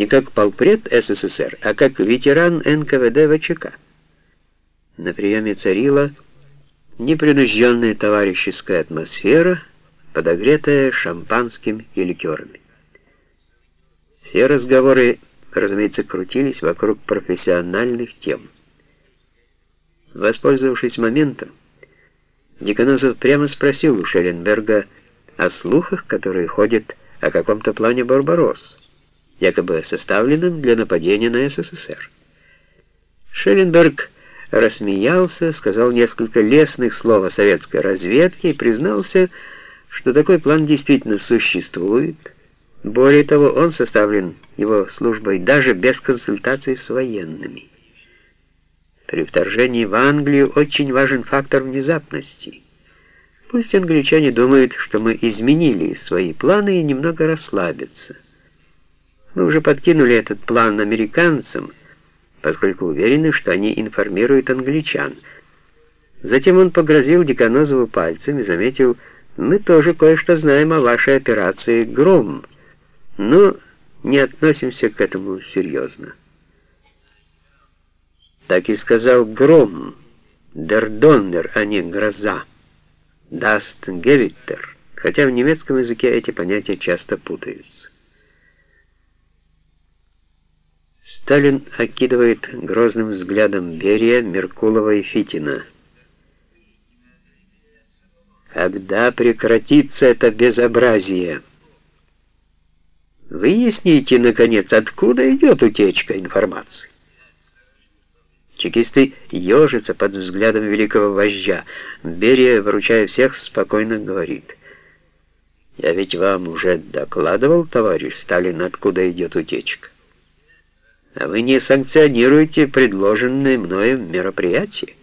не как полпред СССР, а как ветеран НКВД ВЧК. На приеме царила непринужденная товарищеская атмосфера, подогретая шампанским и ликерами. Все разговоры, разумеется, крутились вокруг профессиональных тем. Воспользовавшись моментом, Деканозов прямо спросил у Шелленберга о слухах, которые ходят о каком-то плане «Барбаросс», якобы составленном для нападения на СССР. Шелленберг рассмеялся, сказал несколько лестных слов о советской разведке и признался, что такой план действительно существует. Более того, он составлен его службой даже без консультаций с военными. При вторжении в Англию очень важен фактор внезапности. Пусть англичане думают, что мы изменили свои планы и немного расслабятся. Мы уже подкинули этот план американцам, поскольку уверены, что они информируют англичан. Затем он погрозил Деканозову пальцем и заметил, «Мы тоже кое-что знаем о вашей операции «Гром», но не относимся к этому серьезно» так и сказал гром, дердоннер, а не гроза, даст гевиттер, хотя в немецком языке эти понятия часто путаются. Сталин окидывает грозным взглядом Берия, Меркулова и Фитина. Когда прекратится это безобразие? Выясните, наконец, откуда идет утечка информации. Чекисты ежатся под взглядом великого вождя. Берия, выручая всех, спокойно говорит. «Я ведь вам уже докладывал, товарищ Сталин, откуда идет утечка. А вы не санкционируете предложенное мною мероприятие.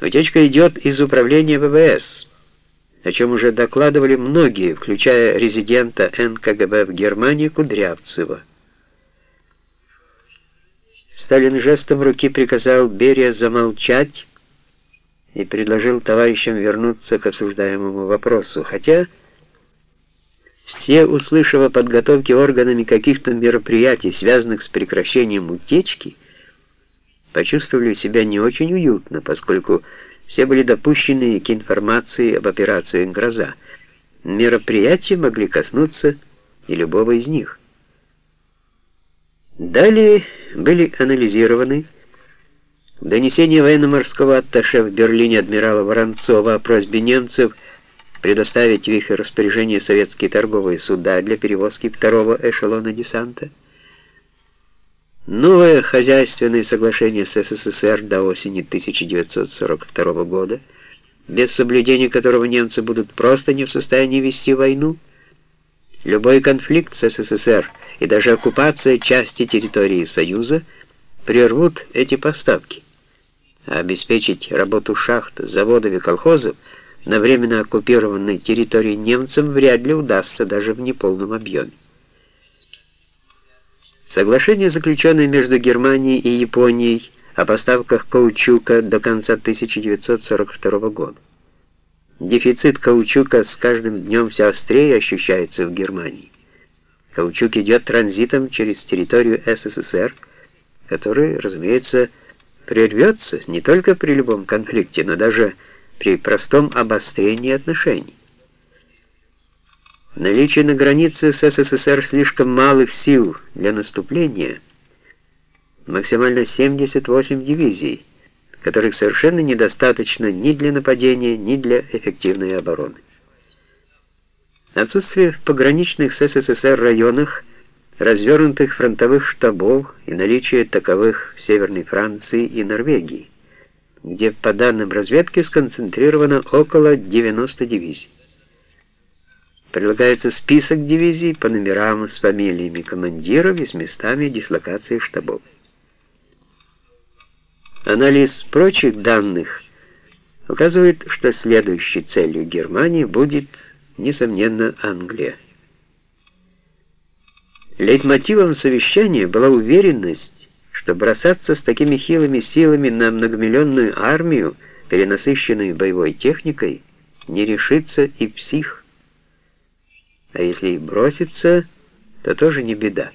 Утечка идет из управления ВВС» о чем уже докладывали многие, включая резидента НКГБ в Германии Кудрявцева. Сталин жестом руки приказал Берия замолчать и предложил товарищам вернуться к обсуждаемому вопросу, хотя все, услышав о подготовке органами каких-то мероприятий, связанных с прекращением утечки, почувствовали себя не очень уютно, поскольку все были допущены к информации об операции «Гроза». Мероприятия могли коснуться и любого из них. Далее были анализированы донесения военно-морского атташе в Берлине адмирала Воронцова о просьбе немцев предоставить в их распоряжение советские торговые суда для перевозки второго эшелона десанта, новое хозяйственное соглашение с СССР до осени 1942 года, без соблюдения которого немцы будут просто не в состоянии вести войну, любой конфликт с СССР – и даже оккупация части территории Союза прервут эти поставки. А обеспечить работу шахт, заводов и колхозов на временно оккупированной территории немцам вряд ли удастся даже в неполном объеме. Соглашение, заключенное между Германией и Японией о поставках каучука до конца 1942 года. Дефицит каучука с каждым днем все острее ощущается в Германии. Каучук идет транзитом через территорию СССР, который, разумеется, прервется не только при любом конфликте, но даже при простом обострении отношений. Наличие на границе с СССР слишком малых сил для наступления, максимально 78 дивизий, которых совершенно недостаточно ни для нападения, ни для эффективной обороны. Отсутствие в пограничных с СССР районах развернутых фронтовых штабов и наличие таковых в Северной Франции и Норвегии, где, по данным разведки, сконцентрировано около 90 дивизий. Прилагается список дивизий по номерам с фамилиями командиров и с местами дислокации штабов. Анализ прочих данных указывает, что следующей целью Германии будет несомненно, Англия. Лейтмотивом совещания была уверенность, что бросаться с такими хилыми силами на многомиллионную армию, перенасыщенную боевой техникой, не решится и псих. А если и бросится, то тоже не беда.